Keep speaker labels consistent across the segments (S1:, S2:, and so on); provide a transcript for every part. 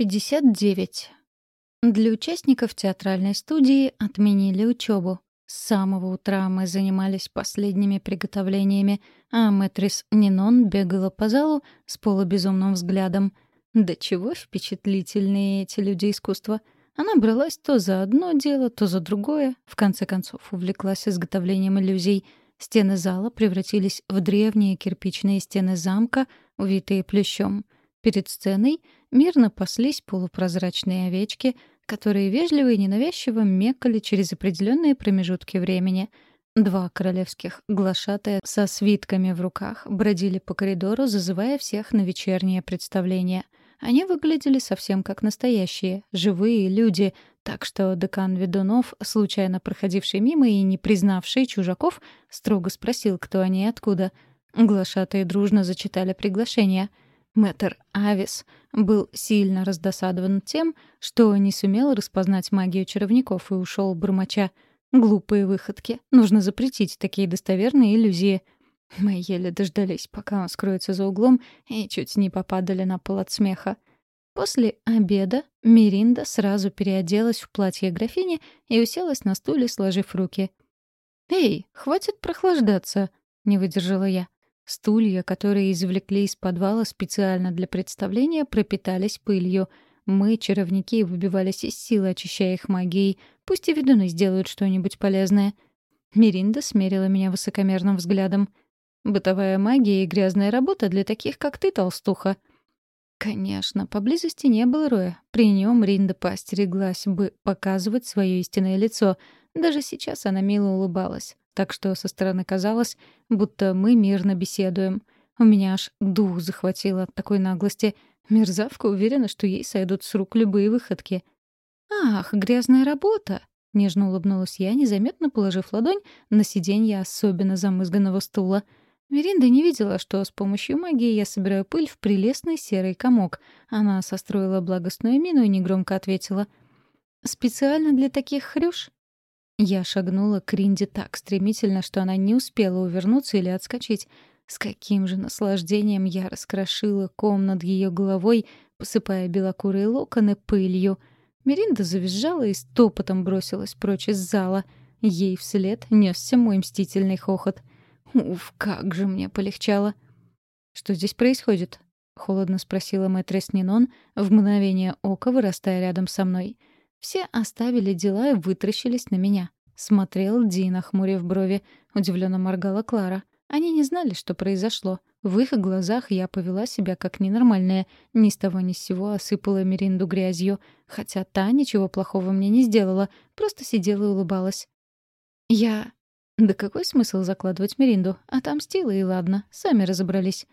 S1: 59. Для участников театральной студии отменили учебу. С самого утра мы занимались последними приготовлениями, а мэтрис Нинон бегала по залу с полубезумным взглядом. Да чего впечатлительные эти люди искусства. Она бралась то за одно дело, то за другое, в конце концов увлеклась изготовлением иллюзий. Стены зала превратились в древние кирпичные стены замка, увитые плющом. Перед сценой — мирно паслись полупрозрачные овечки, которые вежливо и ненавязчиво мекали через определенные промежутки времени. Два королевских глашатая со свитками в руках бродили по коридору, зазывая всех на вечернее представление. Они выглядели совсем как настоящие, живые люди, так что декан Ведунов, случайно проходивший мимо и не признавший чужаков, строго спросил, кто они и откуда. Глашатые дружно зачитали приглашение — Мэтр Авис был сильно раздосадован тем, что не сумел распознать магию чаровников и ушел бормоча. «Глупые выходки. Нужно запретить такие достоверные иллюзии». Мы еле дождались, пока он скроется за углом, и чуть не попадали на пол от смеха. После обеда Миринда сразу переоделась в платье графини и уселась на стуле, сложив руки. «Эй, хватит прохлаждаться!» — не выдержала я. Стулья, которые извлекли из подвала специально для представления, пропитались пылью. Мы, чаровники, выбивались из силы, очищая их магией. Пусть и ведуны сделают что-нибудь полезное. Миринда смерила меня высокомерным взглядом. «Бытовая магия и грязная работа для таких, как ты, толстуха». Конечно, поблизости не было Роя. При нем Ринда поостереглась бы показывать свое истинное лицо. Даже сейчас она мило улыбалась так что со стороны казалось, будто мы мирно беседуем. У меня аж дух захватило от такой наглости. Мерзавка уверена, что ей сойдут с рук любые выходки. «Ах, грязная работа!» — нежно улыбнулась я, незаметно положив ладонь на сиденье особенно замызганного стула. Меринда не видела, что с помощью магии я собираю пыль в прелестный серый комок. Она состроила благостную мину и негромко ответила. «Специально для таких хрюш?» Я шагнула к Ринде так стремительно, что она не успела увернуться или отскочить. С каким же наслаждением я раскрошила ком над ее головой, посыпая белокурые локоны пылью. Меринда завизжала и стопотом бросилась прочь из зала. Ей вслед несся мой мстительный хохот. Уф, как же мне полегчало. «Что здесь происходит?» — холодно спросила мэтрес Нинон, в мгновение ока вырастая рядом со мной — все оставили дела и вытращились на меня. Смотрел Ди, нахмурив брови. Удивленно моргала Клара. Они не знали, что произошло. В их глазах я повела себя как ненормальная. Ни с того ни с сего осыпала Меринду грязью. Хотя та ничего плохого мне не сделала. Просто сидела и улыбалась. Я... Да какой смысл закладывать Меринду? Отомстила и ладно, сами разобрались.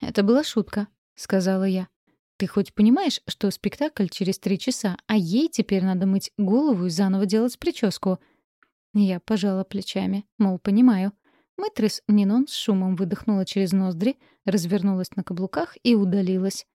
S1: «Это была шутка», — сказала я. Ты хоть понимаешь, что спектакль через три часа, а ей теперь надо мыть голову и заново делать прическу?» Я пожала плечами, мол, понимаю. Мэтрис Нинон с шумом выдохнула через ноздри, развернулась на каблуках и удалилась.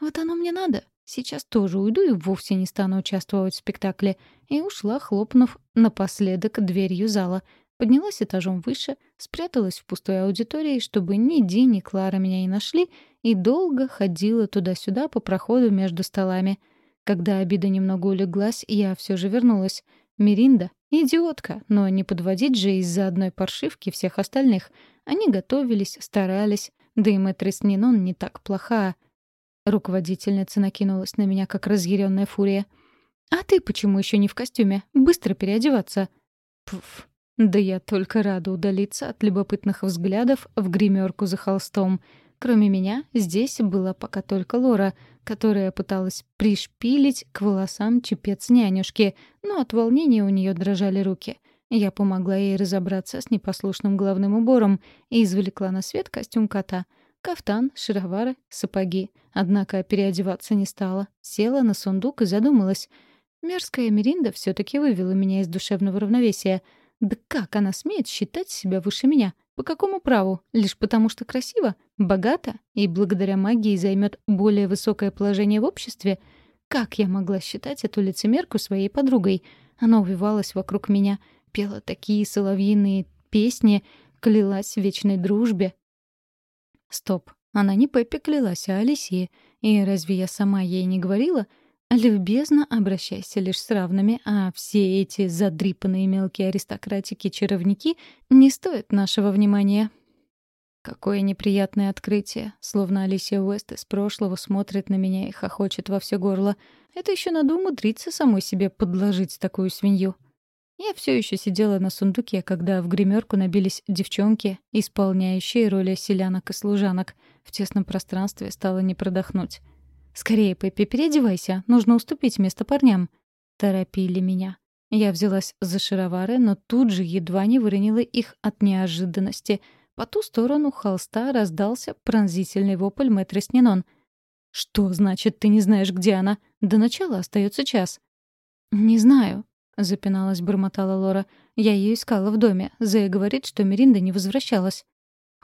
S1: «Вот оно мне надо. Сейчас тоже уйду и вовсе не стану участвовать в спектакле». И ушла, хлопнув напоследок дверью зала — Поднялась этажом выше, спряталась в пустой аудитории, чтобы ни Ди, ни Клара меня не нашли, и долго ходила туда-сюда по проходу между столами. Когда обида немного улеглась, я все же вернулась. Миринда — идиотка, но не подводить же из-за одной паршивки всех остальных. Они готовились, старались, да и мэтрис Нинон не так плоха. Руководительница накинулась на меня, как разъяренная фурия. «А ты почему еще не в костюме? Быстро переодеваться!» Пф, да я только рада удалиться от любопытных взглядов в гримерку за холстом. Кроме меня, здесь была пока только Лора, которая пыталась пришпилить к волосам чепец нянюшки, но от волнения у нее дрожали руки. Я помогла ей разобраться с непослушным головным убором и извлекла на свет костюм кота. Кафтан, шаровары, сапоги. Однако переодеваться не стала. Села на сундук и задумалась. Мерзкая Меринда все таки вывела меня из душевного равновесия — да как она смеет считать себя выше меня? По какому праву? Лишь потому, что красиво, богата и благодаря магии займет более высокое положение в обществе? Как я могла считать эту лицемерку своей подругой? Она увивалась вокруг меня, пела такие соловьиные песни, клялась в вечной дружбе. Стоп, она не Пеппи клялась, а Алисии. И разве я сама ей не говорила? Любезно обращайся лишь с равными, а все эти задрипанные мелкие аристократики-чаровники не стоят нашего внимания. Какое неприятное открытие. Словно Алисия Уэст из прошлого смотрит на меня и хохочет во все горло. Это еще надо умудриться самой себе подложить такую свинью. Я все еще сидела на сундуке, когда в гримерку набились девчонки, исполняющие роли селянок и служанок. В тесном пространстве стало не продохнуть. «Скорее, Пеппи, переодевайся, нужно уступить место парням». Торопили меня. Я взялась за шаровары, но тут же едва не выронила их от неожиданности. По ту сторону холста раздался пронзительный вопль мэтрис Нинон. «Что значит, ты не знаешь, где она? До начала остается час». «Не знаю», — запиналась, бормотала Лора. «Я ее искала в доме. Зея говорит, что Меринда не возвращалась».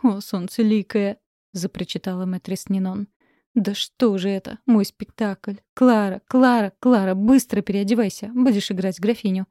S1: «О, солнце ликое!» — запрочитала мэтрис Нинон. «Да что же это? Мой спектакль! Клара, Клара, Клара, быстро переодевайся! Будешь играть графиню!»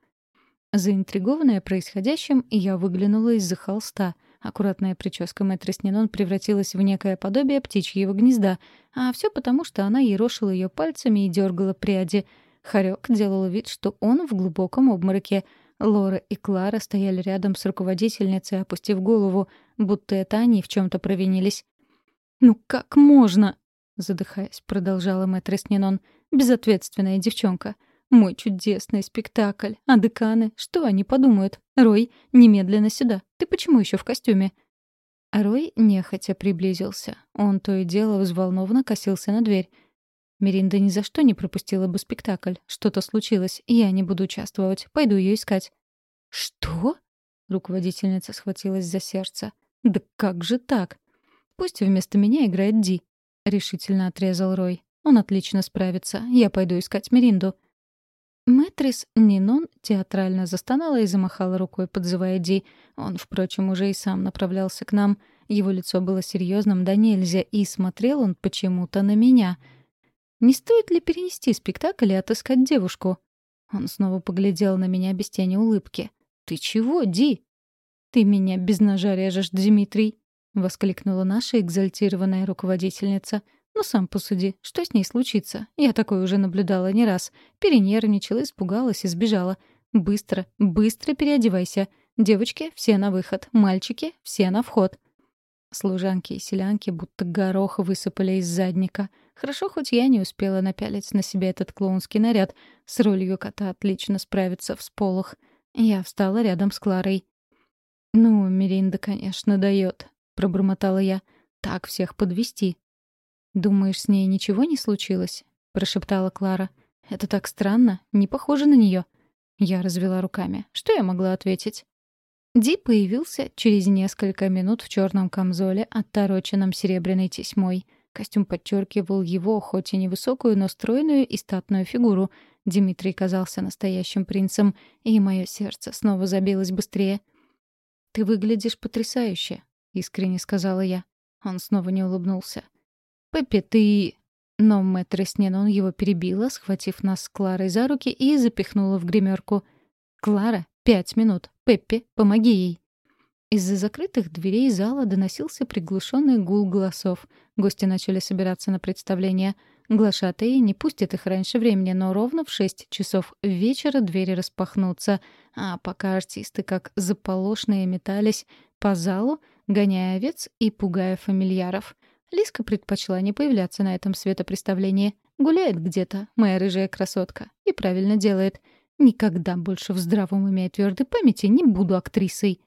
S1: Заинтригованная происходящим, я выглянула из-за холста. Аккуратная прическа мэтрис Нинон превратилась в некое подобие птичьего гнезда, а все потому, что она ерошила ее пальцами и дергала пряди — Харек делал вид, что он в глубоком обмороке. Лора и Клара стояли рядом с руководительницей, опустив голову, будто это они в чем то провинились. «Ну как можно?» — задыхаясь, продолжала мэтрис Нинон. «Безответственная девчонка. Мой чудесный спектакль. А деканы? Что они подумают? Рой, немедленно сюда. Ты почему еще в костюме?» Рой нехотя приблизился. Он то и дело взволнованно косился на дверь. Меринда ни за что не пропустила бы спектакль. Что-то случилось, я не буду участвовать. Пойду ее искать. «Что?» — руководительница схватилась за сердце. «Да как же так? Пусть вместо меня играет Ди», — решительно отрезал Рой. «Он отлично справится. Я пойду искать Меринду». Мэтрис Нинон театрально застонала и замахала рукой, подзывая Ди. Он, впрочем, уже и сам направлялся к нам. Его лицо было серьезным да нельзя, и смотрел он почему-то на меня — не стоит ли перенести спектакль и отыскать девушку? Он снова поглядел на меня без тени улыбки. «Ты чего, Ди?» «Ты меня без ножа режешь, Дмитрий!» — воскликнула наша экзальтированная руководительница. «Ну, сам посуди, что с ней случится? Я такое уже наблюдала не раз. Перенервничала, испугалась и сбежала. Быстро, быстро переодевайся. Девочки, все на выход. Мальчики, все на вход». Служанки и селянки будто горох высыпали из задника — Хорошо, хоть я не успела напялить на себя этот клоунский наряд. С ролью кота отлично справиться в сполох. Я встала рядом с Кларой. «Ну, Меринда, конечно, дает», — пробормотала я. «Так всех подвести. «Думаешь, с ней ничего не случилось?» — прошептала Клара. «Это так странно, не похоже на нее. Я развела руками. Что я могла ответить? Ди появился через несколько минут в черном камзоле, оттороченном серебряной тесьмой. Костюм подчеркивал его, хоть и невысокую, но стройную и статную фигуру. Дмитрий казался настоящим принцем, и мое сердце снова забилось быстрее. «Ты выглядишь потрясающе», — искренне сказала я. Он снова не улыбнулся. «Пеппи, ты...» Но мэтр Сненон его перебила, схватив нас с Кларой за руки и запихнула в гримерку. «Клара, пять минут. Пеппи, помоги ей». Из-за закрытых дверей зала доносился приглушенный гул голосов. Гости начали собираться на представление. Глашатые не пустят их раньше времени, но ровно в шесть часов вечера двери распахнутся. А пока артисты как заполошные метались по залу, гоняя овец и пугая фамильяров. Лиска предпочла не появляться на этом светопреставлении. Гуляет где-то, моя рыжая красотка. И правильно делает. Никогда больше в здравом уме и твердой памяти не буду актрисой.